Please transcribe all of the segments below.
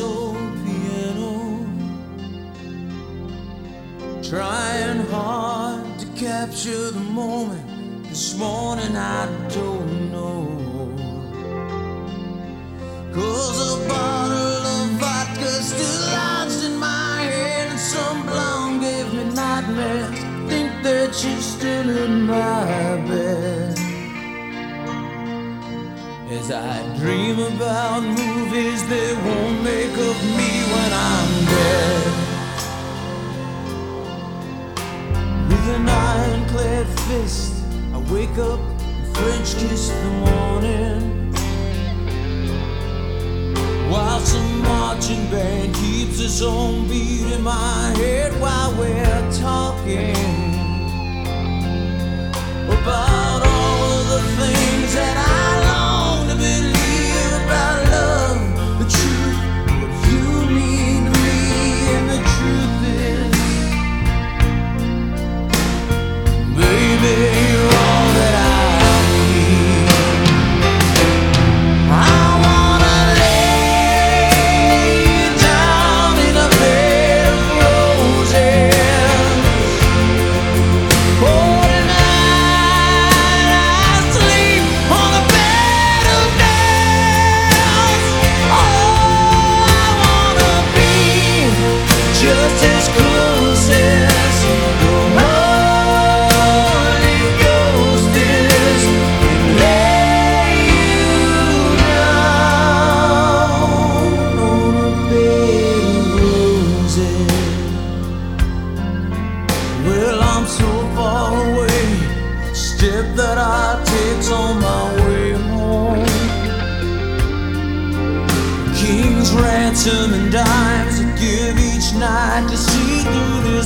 old piano. Trying hard to capture the moment. This morning I don't know. Cause a bottle of vodka still lodged in my head, and some blonde gave me nightmares. Think that she's still in my As I dream about movies they won't make of me when I'm dead. With an ironclad fist, I wake up and French kiss the morning. While some marching band keeps its own beat in my head while we're talking about all of the things that I Well, I'm so far away. Step that I take's on my way home. King's ransom and dimes I give each night to see through this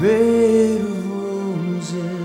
bed of roses.